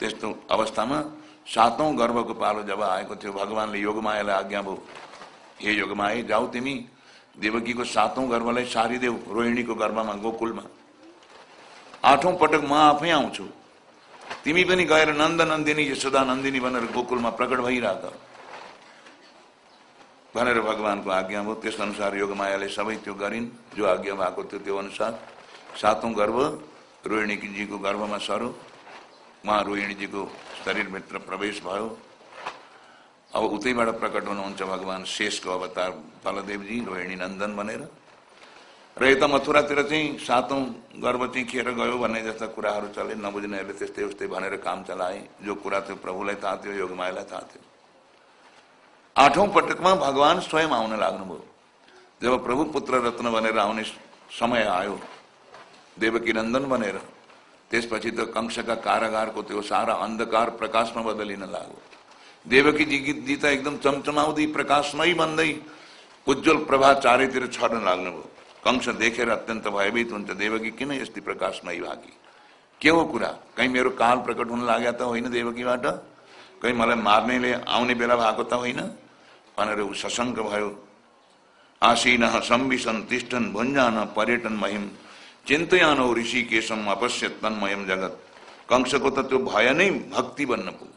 त्यस्तो अवस्थामा सातौं गर्भको पालो जब आएको थियो भगवान्ले योगमायालाई आज्ञा भयो हे योगमाया जाऊ तिमी देवकीको सातौं गर्भलाई सारिदेऊ रोहिणीको गर्भमा गोकुलमा। आठौं पटक म आफै आउँछु। तिमी पनि गएर नन्द नन्दिनी यशोदा नन्दिनी भनेर गोकुलमा प्रकट भइरहेक भनेर भगवानको आज्ञा भयो त्यस अनुसार योगमायाले सबै त्यो गरिन् जो आज्ञा भएको थियो त्यो अनुसार सातौं गर्भ रोहिणीजीको गर्भमा सरो। उहाँ रोहिणीजीको शरीरभित्र प्रवेश भयो अब उतैबाट प्रकट हुनुहुन्छ भगवान् शेषको अवतार बलदेवजी रोहिणी नन्दन भनेर र यता मथुरातिर चाहिँ सातौं गर्भ चाहिँ खेर गयो भन्ने जस्ता कुराहरू चले नबुझ्नेहरूले त्यस्तै उस्तै भनेर काम चलाए, जो कुरा थियो प्रभुलाई थाहा थियो योगमायालाई थाहा थियो। आठौं पटकमा भगवान् स्वयं आउन लाग्नुभयो जब प्रभु पुत्र रत्न बनेर आउने समय आयो, देवकी नन्दन बनेर त्यसपछि त कंसका कारागारको त्यो सारा अन्धकार प्रकाशमा बदलिन लाग्यो देवकी जी जी त एकदम चमचमाउँदै, प्रकाशमय बन्दै, उज्जवल प्रभा चारैतिर छर्न लाग्नुभयो। कंस देखेर अत्यन्त भयभीत हुन्छ देवकी, किन यस्तै प्रकाशमय भागी? के हो कुरा? कहीँ मेरो काल प्रकट हुन लाग्यो त होइन देवकीबाट? कहीँ मलाई मार्नेले आउने बेला भएको त होइन? भनेर ऊ सशङ्क भयो। आसीन सम्बिसन तिष्ठन भुन्जान पर्यटन महिम चिन्तयानो ऋषिकेशम अपश्य तन्मयम जगत। कंसको त त्यो भय नै भक्ति बन्न पुग्यो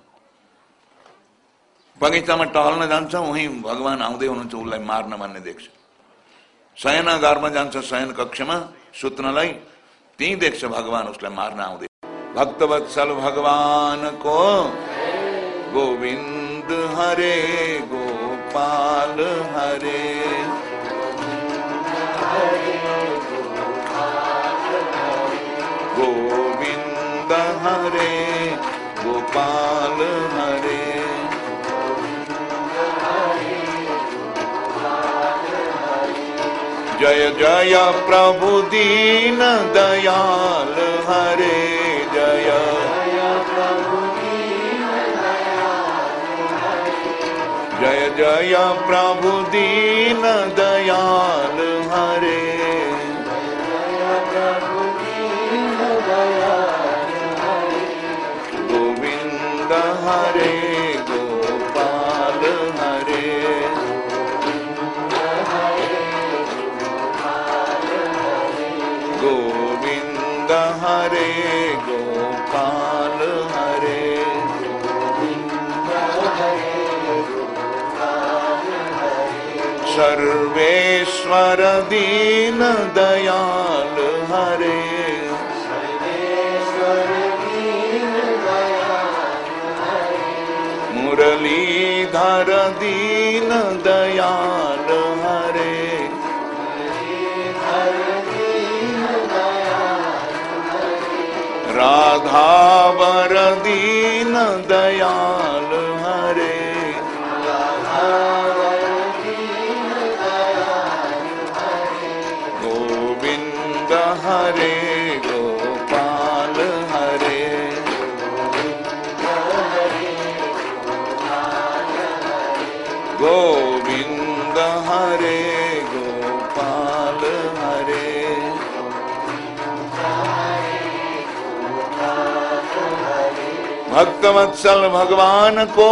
बगैँचामा टहल्न जान्छ उहीँ भगवान् आउँदै हुनुहुन्छ उसलाई मार्न भन्ने देख्छ। शयनागारमा जान्छ, शयन कक्षमा सुत्नलाई त्यहीँ देख्छ भगवान्, उसलाई मार्न आउँदै। भक्तवत्सल भगवानको गोविन्द हरे, गोपाल हरे। हरे गोपाल हरे। जय जय प्रभु दीन दयाल हरे जय। जय जय प्रभु दीन सर्वेश्वर दीन दयाल हरे। मुरलीधर दीन दयाल हरे। राधावर दीन दयाल भक्तवत्सल भगवान को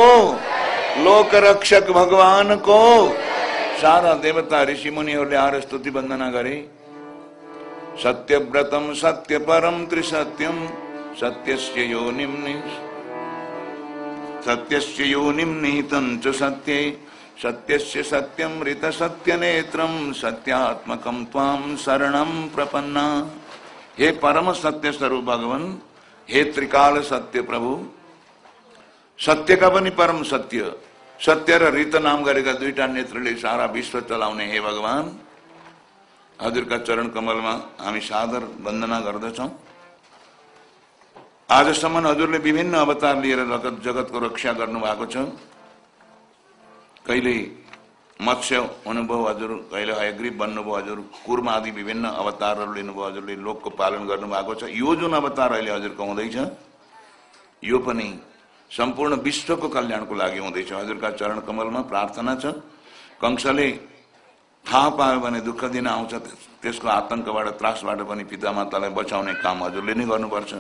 लोक रक्षक भगवान को। सारा देवता ऋषि मुनिहरूले आएर स्तुति वन्दना गरे सत्यव्रतम सत्य परम त्रिसत्यम, सत्यस्य योनिम सत्यस्य योनिम निहितं च सत्ये। सत्यस्य सत्यम ऋत सत्य नेत्रम सत्यात्मकम शरणम प्रपन्ना। हे परम सत्य स्वरूप भगवान, हे त्रिकाल सत्य प्रभु सत्यका पनि परम सत्य। सत्य र ऋत नाम गरेका दुईटा नेत्रले सारा विश्व चलाउने हे भगवान। हजुरका चरण कमलमा हामी सादर वन्दना गर्दछौँ। आजसम्म हजुरले विभिन्न अवतार लिएर जगत जगतको रक्षा गर्नु भएको छ। कहिले मत्स्य हुनुभयो हजुर कहिले हयग्रीव बन्नुभयो हजुर कुर्म आदि विभिन्न अवतारहरू लिनुभयो हजुरले लोकको पालन गर्नुभएको छ। यो जुन अवतार अहिले हजुरको हुँदैछ यो पनि सम्पूर्ण विश्वको कल्याणको लागि हुँदैछ हजुरका चरण कमलमा प्रार्थना छ कंसले थाहा पायो भने दुःख दिन आउँछ त्यसको आतंकबाट त्रासबाट पनि पितामातालाई बचाउने काम हजुरले नै गर्नुपर्छ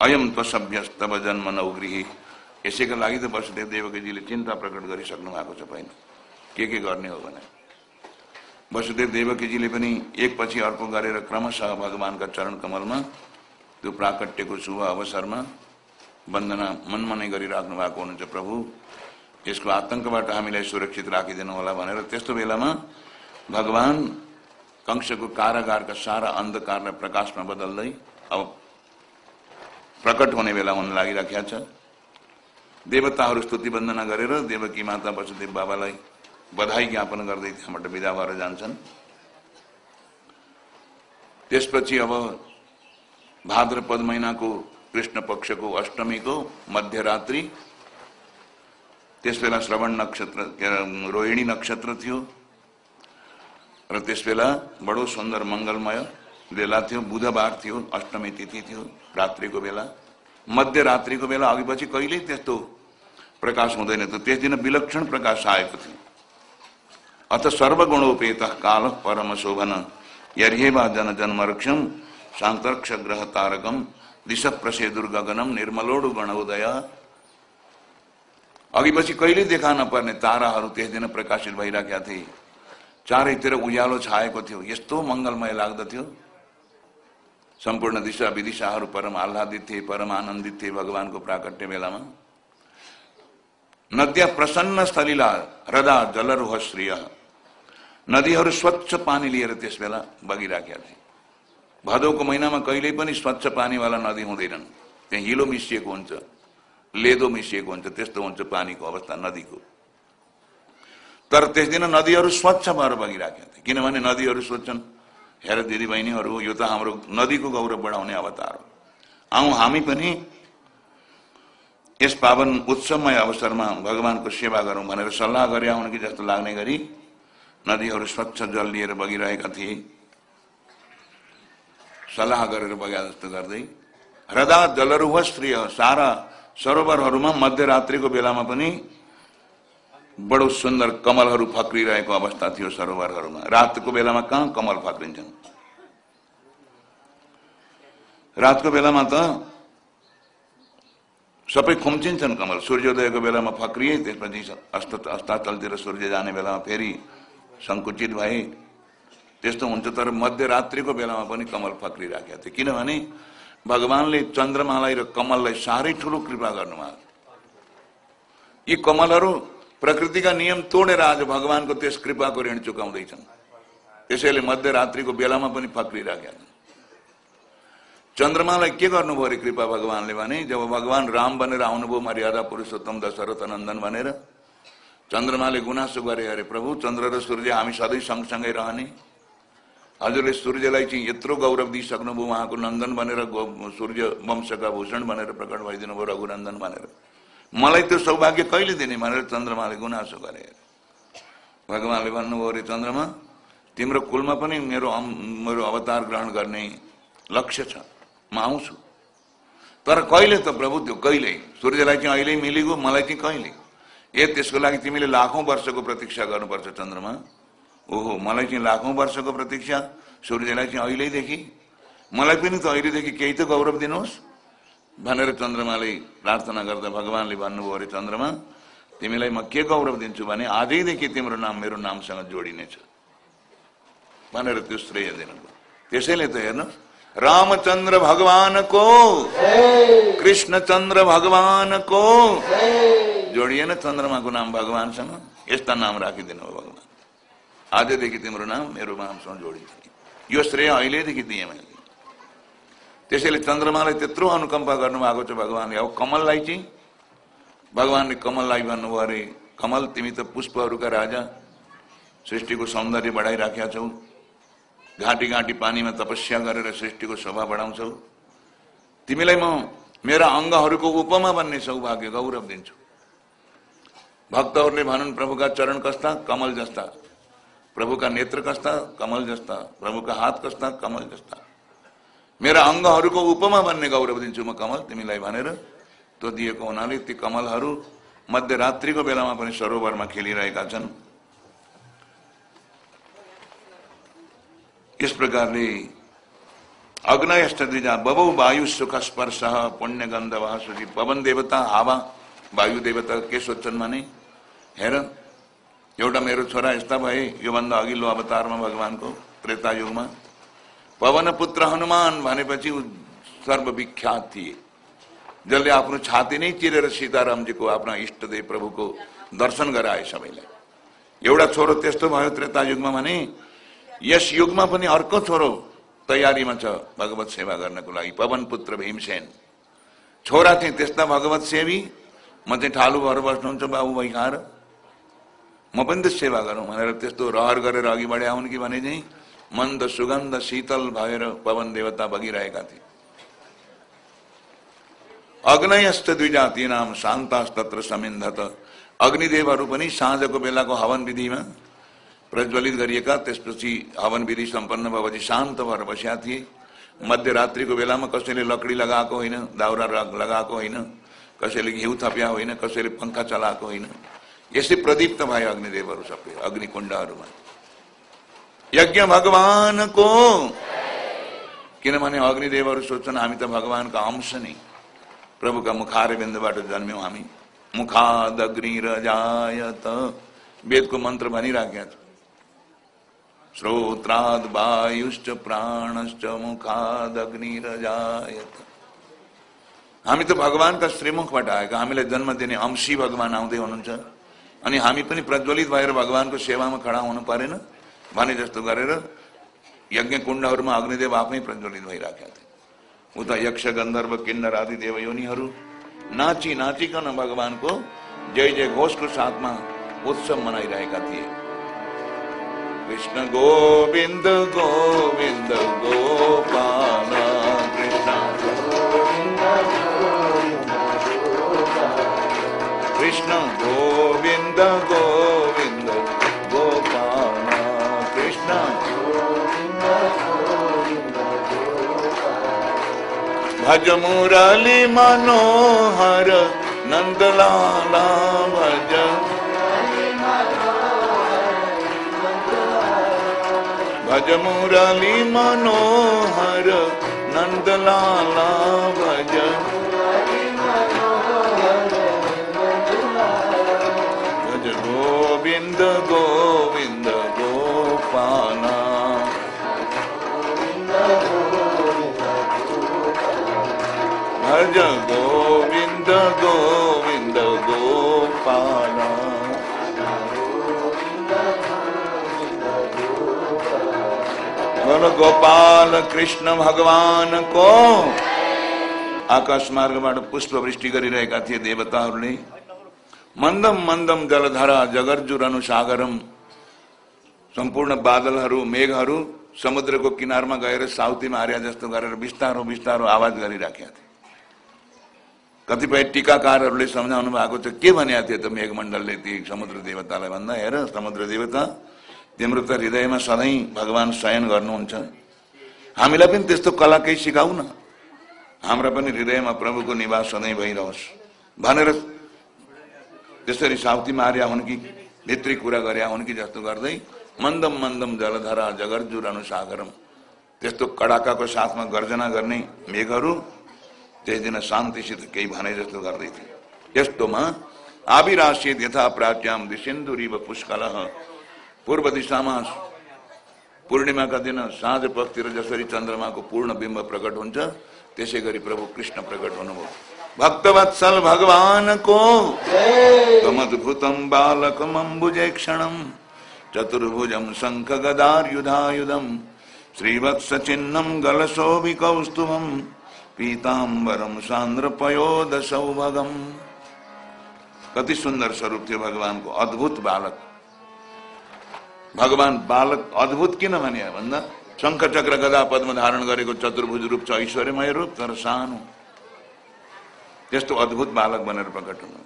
अयम त्वसभ्य तब जन्म नौगृही यसैका लागि त वसुदेव देवकीजीले चिन्ता प्रकट गरिसक्नु भएको छ पहिला के के गर्ने हो भने वसुदेव देवकीजीले पनि एकपछि अर्को गरेर क्रमशः भगवान्का चरण कमलमा त्यो प्राकट्यको शुभ अवसरमा वन्दना मनमा नै गरिराख्नु भएको हुनुहुन्छ प्रभु। यसको आतंकबाट हामीलाई सुरक्षित राखिदिनु होला भनेर त्यस्तो बेलामा भगवान कंशको कारागारका सारा अन्धकारलाई प्रकाशमा बदल्दै अब प्रकट हुने बेला हुन लागिराखेका छ। देवताहरू स्तुति वन्दना गरेर देवकी माता वसुदेव बाबालाई बधाई ज्ञापन गर्दै त्यहाँबाट विदा भएर जान्छन्। त्यसपछि अब भाद्रपद महिनाको कृष्ण पक्षको अष्टमीको मध्यरात्रि त्यस बेला श्रवण नक्षत्र रोहिणी नक्षत्र थियो र त्यस बेला बडो सुन्दर मङ्गलमय बेला थियो, बुधबार थियो, अष्टमी तिथि थियो रात्रिको बेला मध्यरात्रिको बेला अघिपछि कहिल्यै त्यस्तो प्रकाश हुँदैन थियो। त्यस दिन विलक्षण प्रकाश आएको थियो। अथ सर्वगुणोपेत काल परम शोभन, यर्हेवा जन जन्मरक्षम शांतरक्ष ग्रह तारकम दिश प्रसे दुर्गगनम निर्मलोडु गणोदय अघिपछि कहिले देखा नपर्ने ताराहरू त्यस दिन प्रकाशित भइराखेका थिए चारैतिर उज्यालो छाएको थियो, यस्तो मङ्गलमय लाग्दथ्यो सम्पूर्ण दिशा विदिशाहरू परम आह्लादित थिए परम आनन्दित थिए भगवानको प्राकट्य बेलामा नद्या प्रसन्न स्थलीला हृदा जलरुह श्रिय। नदीहरू स्वच्छ पानी लिएर त्यस बेला बगिराखेका थिए भदौको महिनामा कहिल्यै पनि स्वच्छ पानीवाला नदी हुँदैनन्। त्यहाँ हिलो मिसिएको हुन्छ लेदो मिसिएको हुन्छ त्यस्तो हुन्छ पानीको अवस्था नदीको। तर त्यस दिन नदीहरू स्वच्छ भएर बगिराखेका थिए। किनभने नदीहरू स्वच्छन् हेर दिदी बहिनीहरू यो त हाम्रो नदीको गौरव बढाउने अवतार हो। आउँ हामी पनि यस पावन उत्सवमय अवसरमा भगवानको सेवा गरौँ भनेर सल्लाह गरे आउन कि जस्तो लाग्ने गरी नदीहरू स्वच्छ जल लिएर बगिरहेका थिए। गरेर बगा जस्तो गर्दै हृदा जलरुह स्त्रीय, सारा सरोवरहरूमा मध्यरात्रिको बेलामा पनि बडो सुन्दर कमलहरू फक्रिरहेको अवस्था थियो सरोवरहरूमा। रातको बेलामा कहाँ कमल फक्रिन्छन्? रातको बेलामा त सबै खुम्चिन्छन् कमल। सूर्योदयको बेलामा फक्रिए, त्यसपछि अस्त, अस्ताचलतिर सूर्य जाने बेलामा फेरि सङ्कुचित भए त्यस्तो हुन्छ तर मध्यरात्रिको बेलामा पनि कमल फक्रिराखेका थिए किनभने भगवान्ले चन्द्रमालाई र कमललाई साह्रै ठुलो कृपा गर्नुभयो यी कमलहरू प्रकृतिका नियम तोडेर आज भगवानको त्यस कृपाको ऋण चुकाउँदैछन्। त्यसैले मध्यरात्रिको बेलामा पनि फक्रिराखेका छन्। चन्द्रमालाई के गर्नुभयो अरे कृपा भगवान्ले भने जब भगवान राम बनेर आउनुभयो मर्यादा पुरुषोत्तम दशरथ नन्दन भनेर चन्द्रमाले गुनासो गरे अरे प्रभु चन्द्र र सूर्य हामी सधैँ सँगसँगै रहने। हजुरले सूर्यलाई चाहिँ यत्रो गौरव दिइसक्नुभयो उहाँको नन्दन भनेर सूर्य वंशका भूषण भनेर प्रकट भइदिनु भयो रघुनन्दन भनेर। मलाई त्यो सौभाग्य कहिले दिने भनेर चन्द्रमाले गुनासो गरे। भगवान्ले भन्नुभयो अरे चन्द्रमा तिम्रो कुलमा पनि मेरो मेरो अवतार ग्रहण गर्ने लक्ष्य छ। म आउँछु। तर कहिले त प्रभु त्यो कहिले? सूर्यलाई चाहिँ अहिले मिलेको मलाई चाहिँ कहिले? ए त्यसको लागि तिमीले लाखौँ वर्षको प्रतीक्षा गर्नुपर्छ चन्द्रमा। ओहो मलाई चाहिँ लाखौँ वर्षको प्रतीक्षा सूर्यलाई चाहिँ अहिलेदेखि। मलाई पनि त अहिलेदेखि केही त गौरव दिनुहोस् भनेर चन्द्रमाले प्रार्थना गर्दा भगवान्ले भन्नुभयो अरे चन्द्रमा तिमीलाई म के गौरव दिन्छु भने आजैदेखि तिम्रो नाम मेरो नामसँग जोडिनेछ भनेर त्यो श्रेय दिनुभयो। त्यसैले त हेर्नुहोस् रामचंद्र भगवान को कृष्ण चंद्र भगवान को जोडिए न चन्द्रमाको नाम भगवानसँग यस्ता नाम राखिदिनु भगवान्। आजदेखि तिम्रो नाम मेरो नामसँग जोडिन्छ यो श्रेय अहिलेदेखि दिएँ मैले त्यसैले चन्द्रमालाई त्यत्रो अनुकम्पा गर्नुभएको छ भगवान्ले अब कमललाई चाहिँ भगवान्ले कमललाई भन्नुभयो अरे कमल तिमी त पुष्पहरूका राजा। सृष्टिको सौन्दर्य बढाइराखेका छौ। घाँटी घाँटी पानीमा तपस्या गरेर सृष्टिको शोभा बढाउँछौ तिमीलाई म मेरा अङ्गहरूको उपमा बन्ने सौभाग्य गौरव दिन्छु। भक्तहरूले भनन् प्रभुका चरण कस्ता कमल जस्ता। प्रभु का नेत्र कस्ता कमल जस्ता। प्रभु का हाथ कस्ता कमल जस्ता। मेरा अङ्गहरूको उपमा भन्ने गौरव दिन्छु म कमल तिमीलाई भनेर। त्यो दिएको हुनाले ती कमलहरू मध्यरात्रिको बेलामा पनि सरोवरमा खेलिरहेका छन्। यस प्रकारले अग्नयष्ट द्विजा बबौ वायु सुख स्पर्श, पुण्य गन्धवा सुजी पवन देवता, हावा, वायु देवता के सोध्छन् भने हेर एउटा मेरो छोरा यस्ता भए योभन्दा अघिल्लो अवतारमा भगवानको त्रेता युगमा। पवन पुत्र हनुमान भनेपछि सर्वविख्यात थिए जसले आफ्नो छाती नै चिरेर सीतारामजीको आफ्ना इष्टदेव प्रभुको दर्शन गराए सबैलाई एउटा छोरो त्यस्तो भयो त्रेता युगमा भने यस युगमा पनि अर्को छोरो तयारीमा छ, भगवत सेवा गर्नको लागि पवन पुत्र भीमसेन। छोरा थिए त्यस्ता भगवत सेवी म चाहिँ ठालु भएर बस्नुहुन्छ बाबु म पनि त सेवा गरौँ भनेर त्यस्तो रहर गरेर अघि बढे हुन् कि भने चाहिँ मन्द सुगन्ध शीतल भएर पवन देवता बगिरहेका थिए अग्नयस्त द्विजाति नाम शान्तास्तत्र समिन्धत अग्निदेवहरू पनि साँझको बेलाको हवन विधिमा प्रज्वलित गरिएका त्यसपछि हवन विधि सम्पन्न भएपछि शान्त भएर बसेका थिए मध्यरात्रिको बेलामा कसैले लकडी लगाएको होइन दाउरा लगाएको होइन कसैले घिउ थप्या होइन कसैले पङ्खा चलाएको होइन यसै प्रदीप्त भयो अग्निदेवहरू सबै अग्निकुण्डहरूमा यज्ञ भगवानको किनभने अग्निदेवहरू सोच्छन् हामी त भगवान्का अंश नै प्रभुका मुखार बिन्दुबाट जन्म्यौँ हामी मुखाद अग्नि रजायत वेदको मन्त्र भनिराखेका छ। श्रोत्राद वायुश्च प्राणश्च मुखाद अग्नि रजायत हामी त भगवान्का श्रीमुखबाट आएका हामीलाई जन्म दिने अंशी भगवान आउँदै हुनुहुन्छ। अनि हामी पनि प्रज्वलित भएर भगवान्को सेवामा खडा हुनु परेन। भने जस्तो गरेर यज्ञ कुण्डहरूमा अग्निदेव आफै प्रज्वलित भइराखेका थिए। उता यक्ष, गन्धर्व, किन्नर आदि देव योनिहरू नाची नाचिकन भगवानको जय जय घोषको साथमा उत्सव मनाइरहेका थिए। कृष्ण गोविन्द गोविन्द, गोपाल, कृष्ण। कृष्ण गोविन्द। गोविन्द गोपाल कृष्ण भज मुरली मनोहर नंदलाला भज भज मुरली मनोहर नंदलाला भज भज गोपाला भज गोविंद गोविंद गोपाला बोलो गोपाल कृष्ण भगवान को आकाश मार्गबाट पुष्प वृष्टि गरिरहेका थिए देवताहरूले मन्दम मन्दम जलधारा जगर्जुरनु सागरम सम्पूर्ण बादलहरू मेघहरू समुद्रको किनारमा गएर साउथीमा हार्या जस्तो गरेर बिस्तारो बिस्तारो आवाज गरिराखेका थिए कतिपय टिकाकारहरूले सम्झाउनु भएको छ के भनेको थियो त मेघमण्डलले ती समुद्र देवतालाई भन्दा हेर समुद्र देवता तिम्रो त हृदयमा सधैँ भगवान् शयन गर्नुहुन्छ हामीलाई पनि त्यस्तो कला केही सिकाउ न हाम्रा पनि हृदयमा प्रभुको निवास सधैँ भइरहोस् भनेर त्यसरी साउथी मार्या हुन् कि भित्री कुरा गर्या हुन् कि जस्तो गर्दै मन्दम मन्दम जलधरा जगर्जुर अनुसागरम त्यस्तो कडाकाको साथमा गर्जना गर्ने मेघहरू त्यस दिन शान्तिसित केही भने जस्तो गर्दै थिए यस्तोमा आविराशित यथा प्राच्याम दिसिन्दुरी पुष्कल पूर्व दिशामा पूर्णिमाका दिन साँझ पखतिर जसरी चन्द्रमाको पूर्ण बिम्ब प्रकट हुन्छ त्यसै गरी प्रभु कृष्ण प्रकट हुनुभयो भक्तवत्सल भगवानको कमद्भुतम बालकम अम्बुजे क्षणम चतुर्भुजम शंख गदार्युधायुधम श्रीवत्स चिन्हम गलशोभि कौस्तुभम पीताम्बरम सांद्र कति सुन्दर स्वरूप थियो भगवानको अद्भुत बालक। भगवान बालक अद्भुत किन भने भन्दा शङ्ख चक्र गदा पद्म धारण गरेको चतुर्भुज रूप छ, ऐश्वर्यमय रूप, तर सानो। त्यस्तो अद्भुत बालक बनेर प्रकट हुनु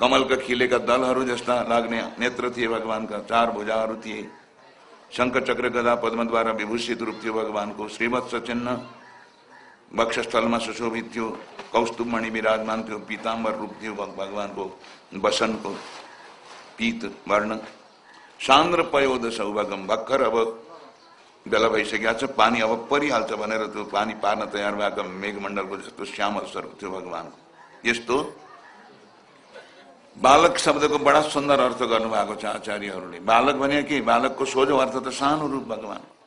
कमलका खिलेका दलहरू जस्ता लाग्ने नेत्र थिए भगवानका चार भुजाहरू थिए। शङ्ख चक्र गदा पद्मद्वारा विभूषित रूप थियो भगवानको श्रीमत्स चिन्ह वक्षस्थलमा सुशोभित थियो, कौस्तुभमणि विराजमान थियो, पीताम्बर रूप थियो भगवानको बसनको पीत, वर्ण। सान्द्र पयोद सौभागम भर्खर अब बेला भइसकेको छ, पानी अब परिहाल्छ भनेर त्यो पानी पार्न तयार भएको मेघमण्डलको जस्तो श्यामल स्वरूप थियो भगवान्को यस्तो बालक शब्दको बडा सुन्दर अर्थ गर्नुभएको छ आचार्यहरूले। बालक भने के? बालकको सोझो अर्थ त सानो रूप भगवान्